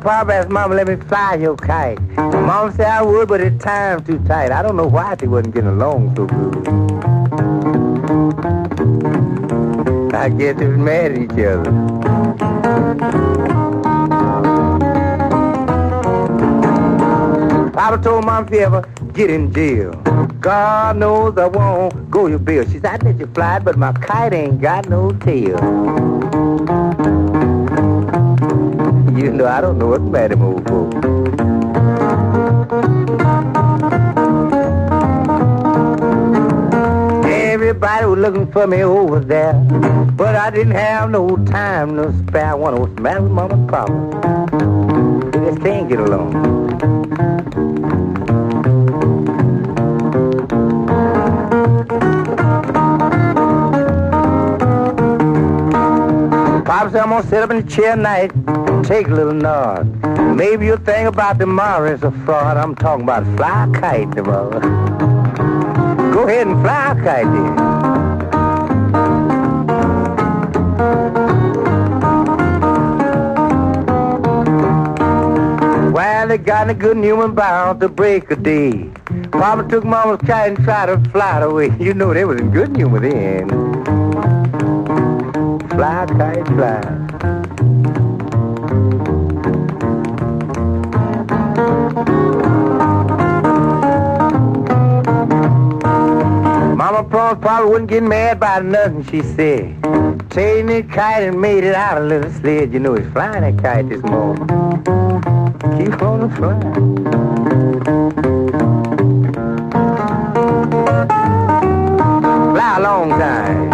Papa asked Mama, let me fly your kite. Mama said I would, but the time's too tight. I don't know why she wasn't getting along so good. I guess they was mad at each other. Papa told Mom if you ever get in jail, God knows I won't go your bill. She said, I'd let you fly, it, but my kite ain't got no tail. You know, I don't know what's matter with old folks. Everybody was looking for me over there, but I didn't have no time to spare. I wonder what's the with Mama and Papa. They just can't get along. Said, I'm gonna sit up in the chair tonight take a little nod. Maybe you'll think about tomorrow is a fraud. I'm talking about fly kite tomorrow. Go ahead and fly kite then. Well, they got a good human bound to break a day. Papa took Mama's kite and tried to fly it away. You know they was in good humor then. Fly, kite, fly. Mama promised Papa wouldn't get mad about nothing, she said. Taking the kite and made it out a little sled. You know, he's flying that kite this morning. Keep on flying. Fly a long time.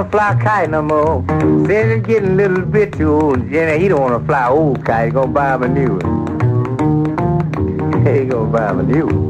To fly kite no more. Said it's getting a little bit too old. Yeah, he don't want to fly old kite. He gonna buy him a new one. he gonna buy him a new one.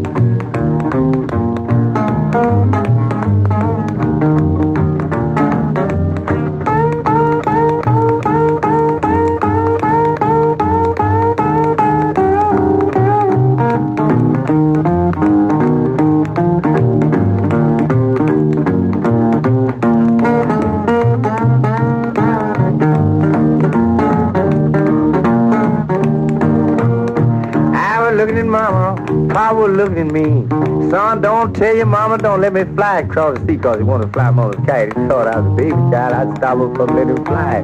Tell your Mama, don't let me fly across the sea, cause he wanted to fly Mama's kite. He thought I was a baby child. I'd stop him from letting him fly.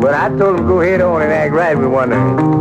But I told him go ahead on and act right with one of them.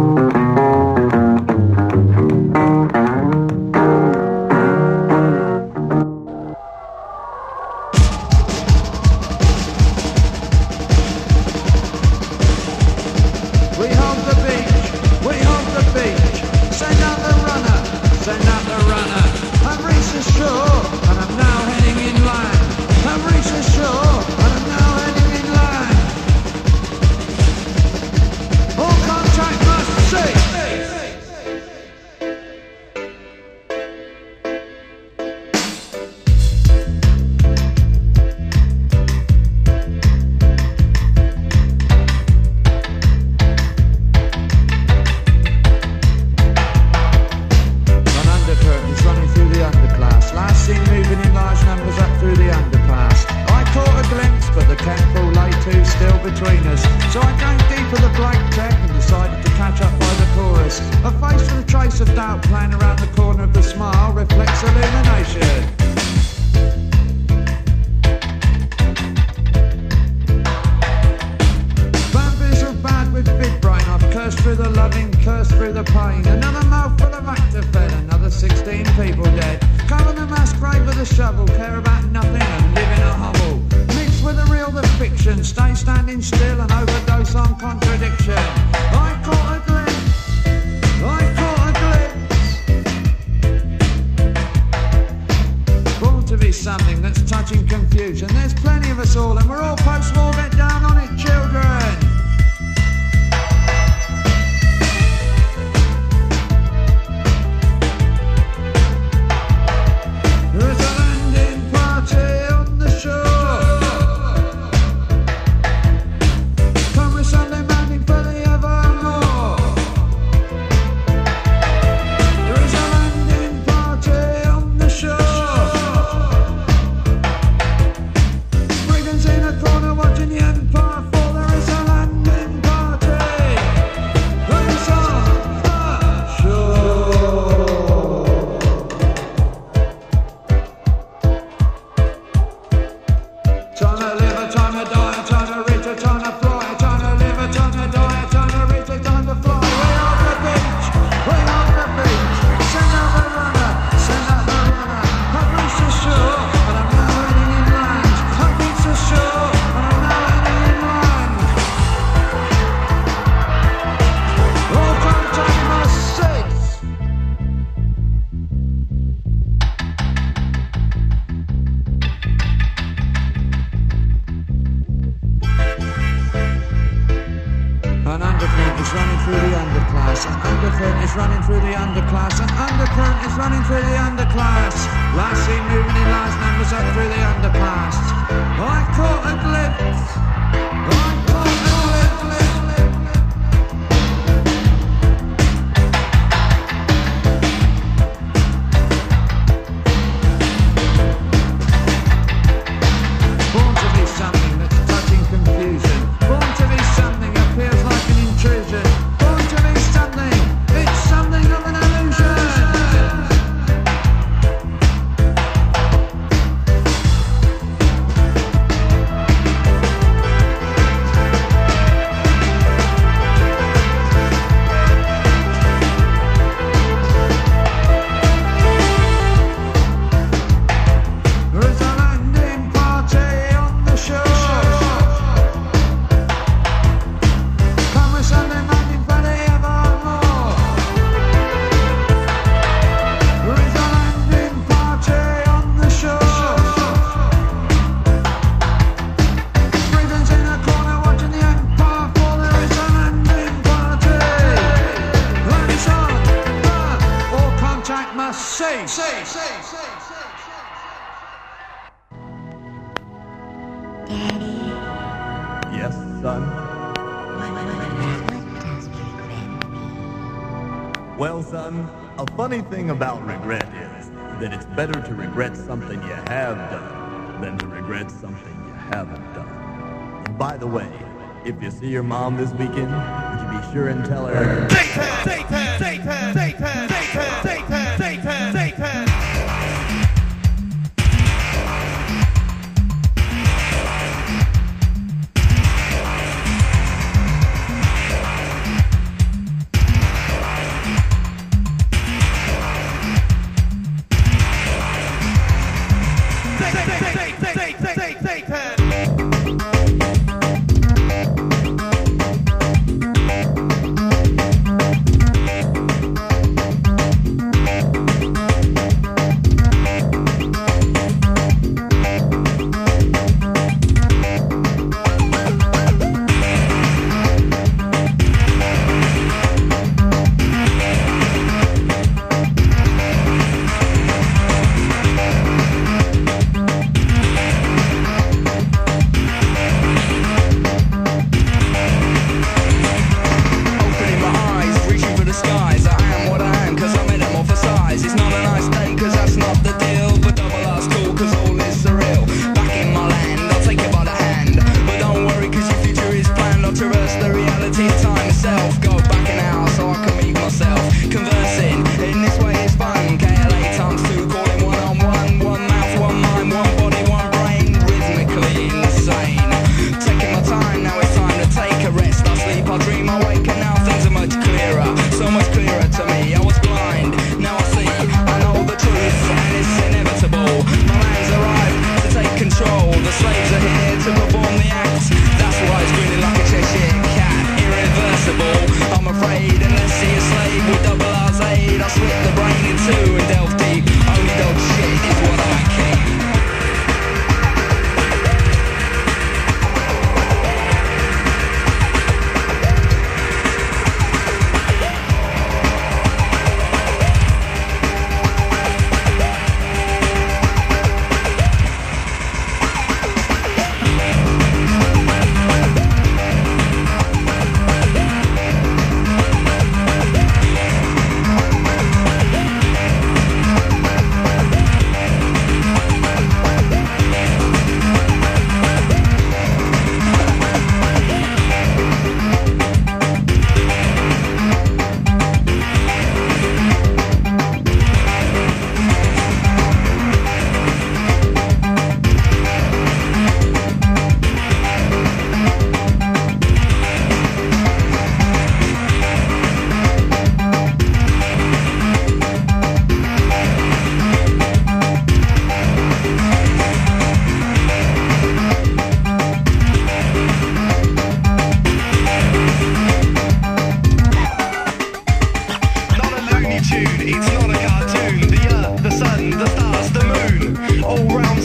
something you have done than to regret something you haven't done. And by the way, if you see your mom this weekend, would you be sure and tell her... Satan! Satan! Satan! Satan!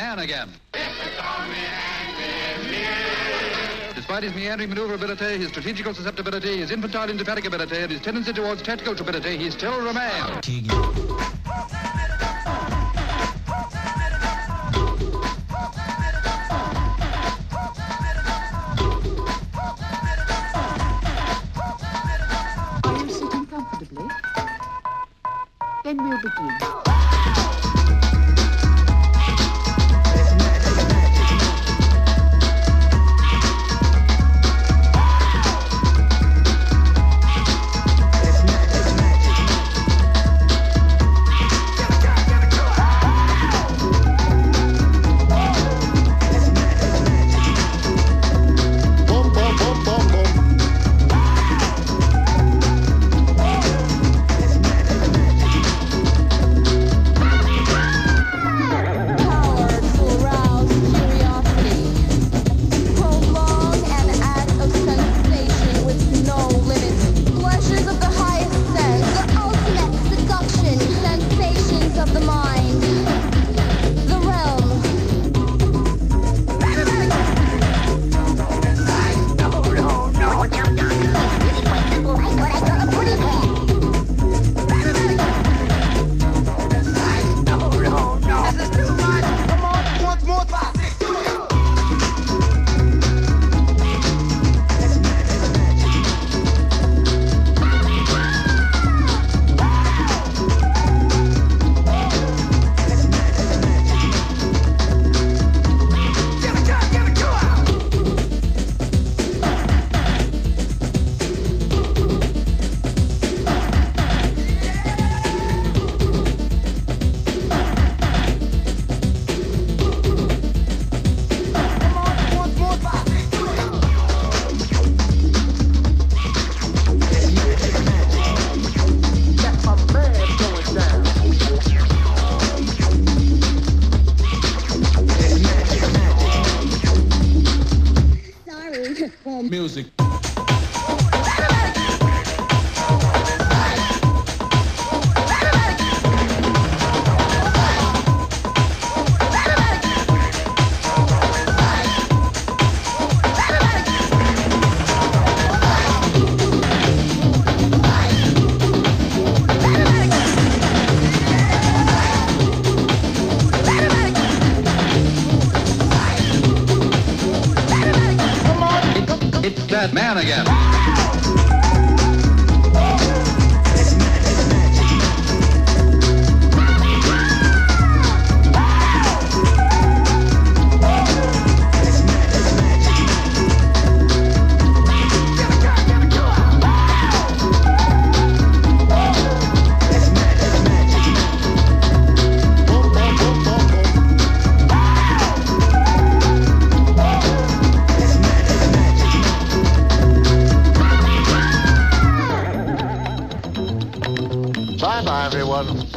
man again. Despite his meandering maneuverability, his strategical susceptibility, his infantile indefatigability, and his tendency towards tactical stupidity, he still remains. Then we'll begin.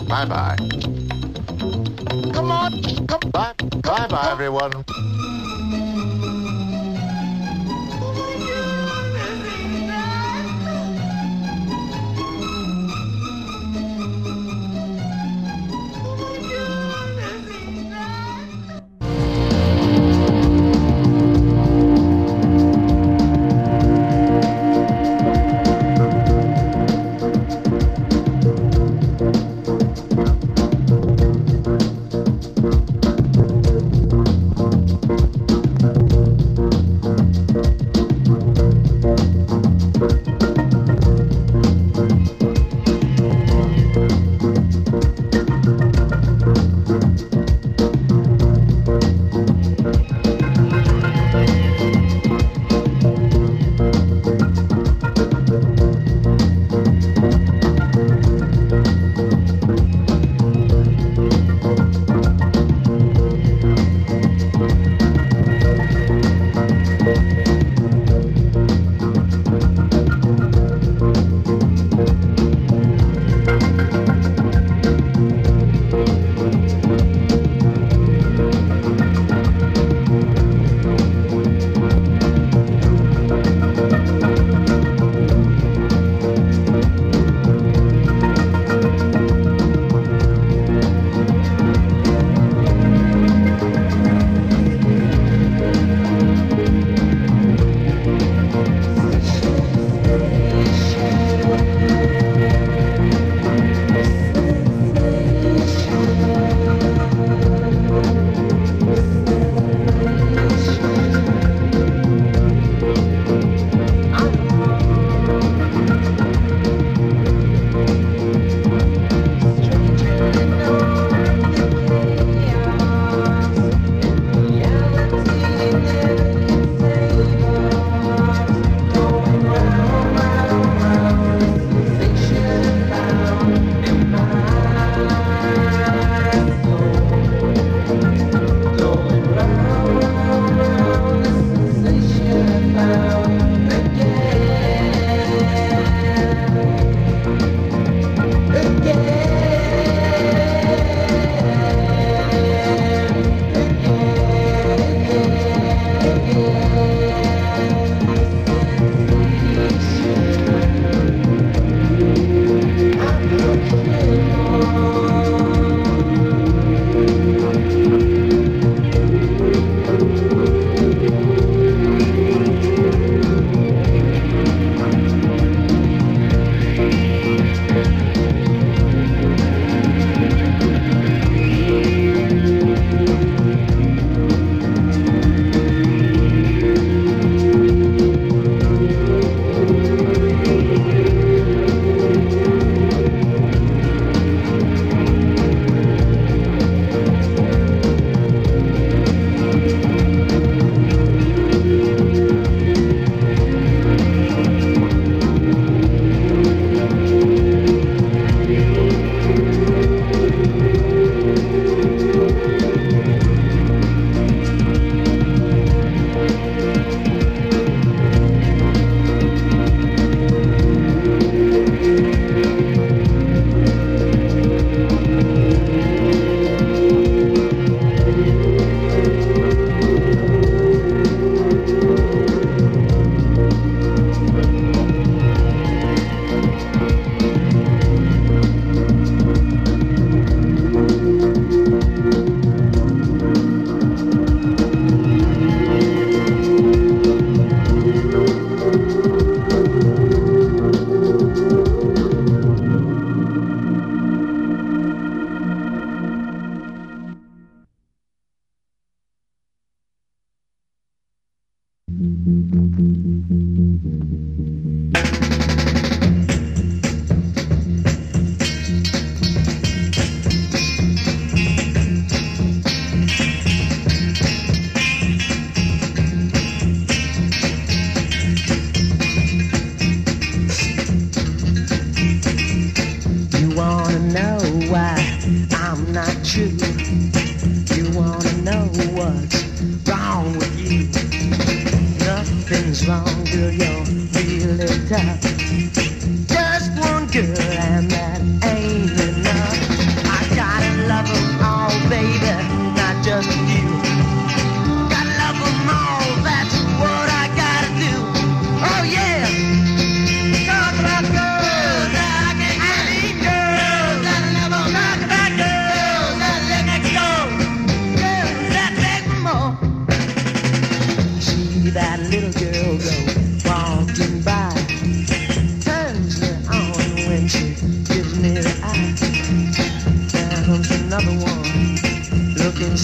Bye bye. Come on. Come bye. Bye bye, everyone.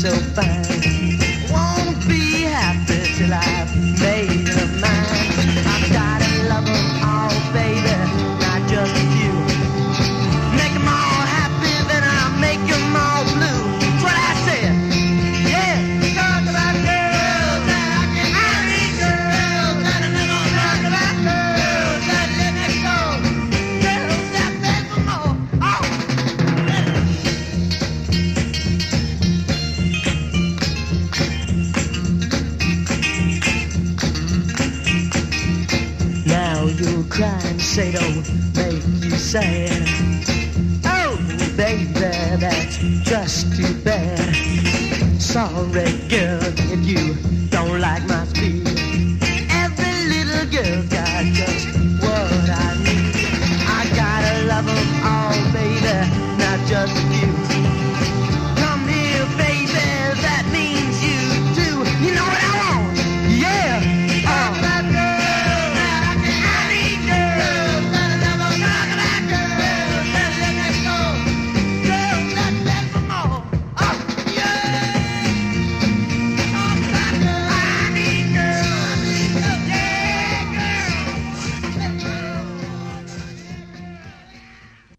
So fine. Sad.